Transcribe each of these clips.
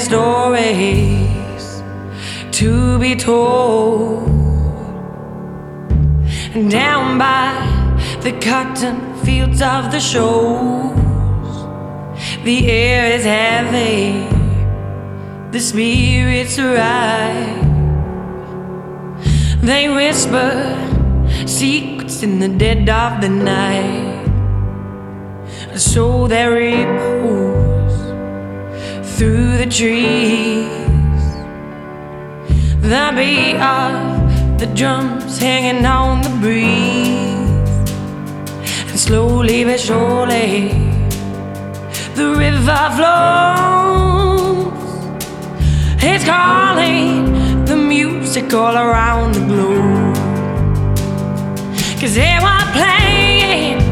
stories to be told. Down by the cotton fields of the Shoals, the air is heavy, the spirits rise. They whisper secrets in the dead of the night, so they repose trees. The beat of the drums hanging on the breeze, and slowly but surely the river flows. It's calling the music all around the globe. Cause they were playing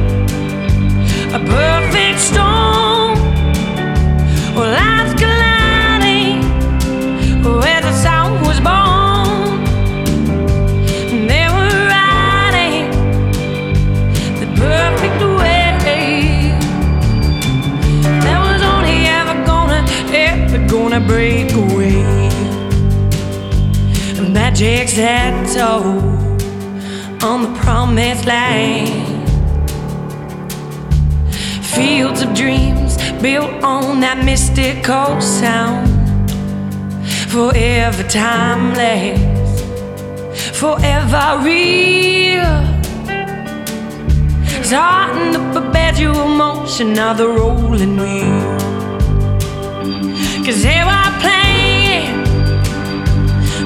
away. Magic's tattoo on the promised land. Fields of dreams built on that mystical sound. Forever timeless, forever real. Starting the perpetual motion of the rolling wheel. Cause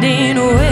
the perfect way.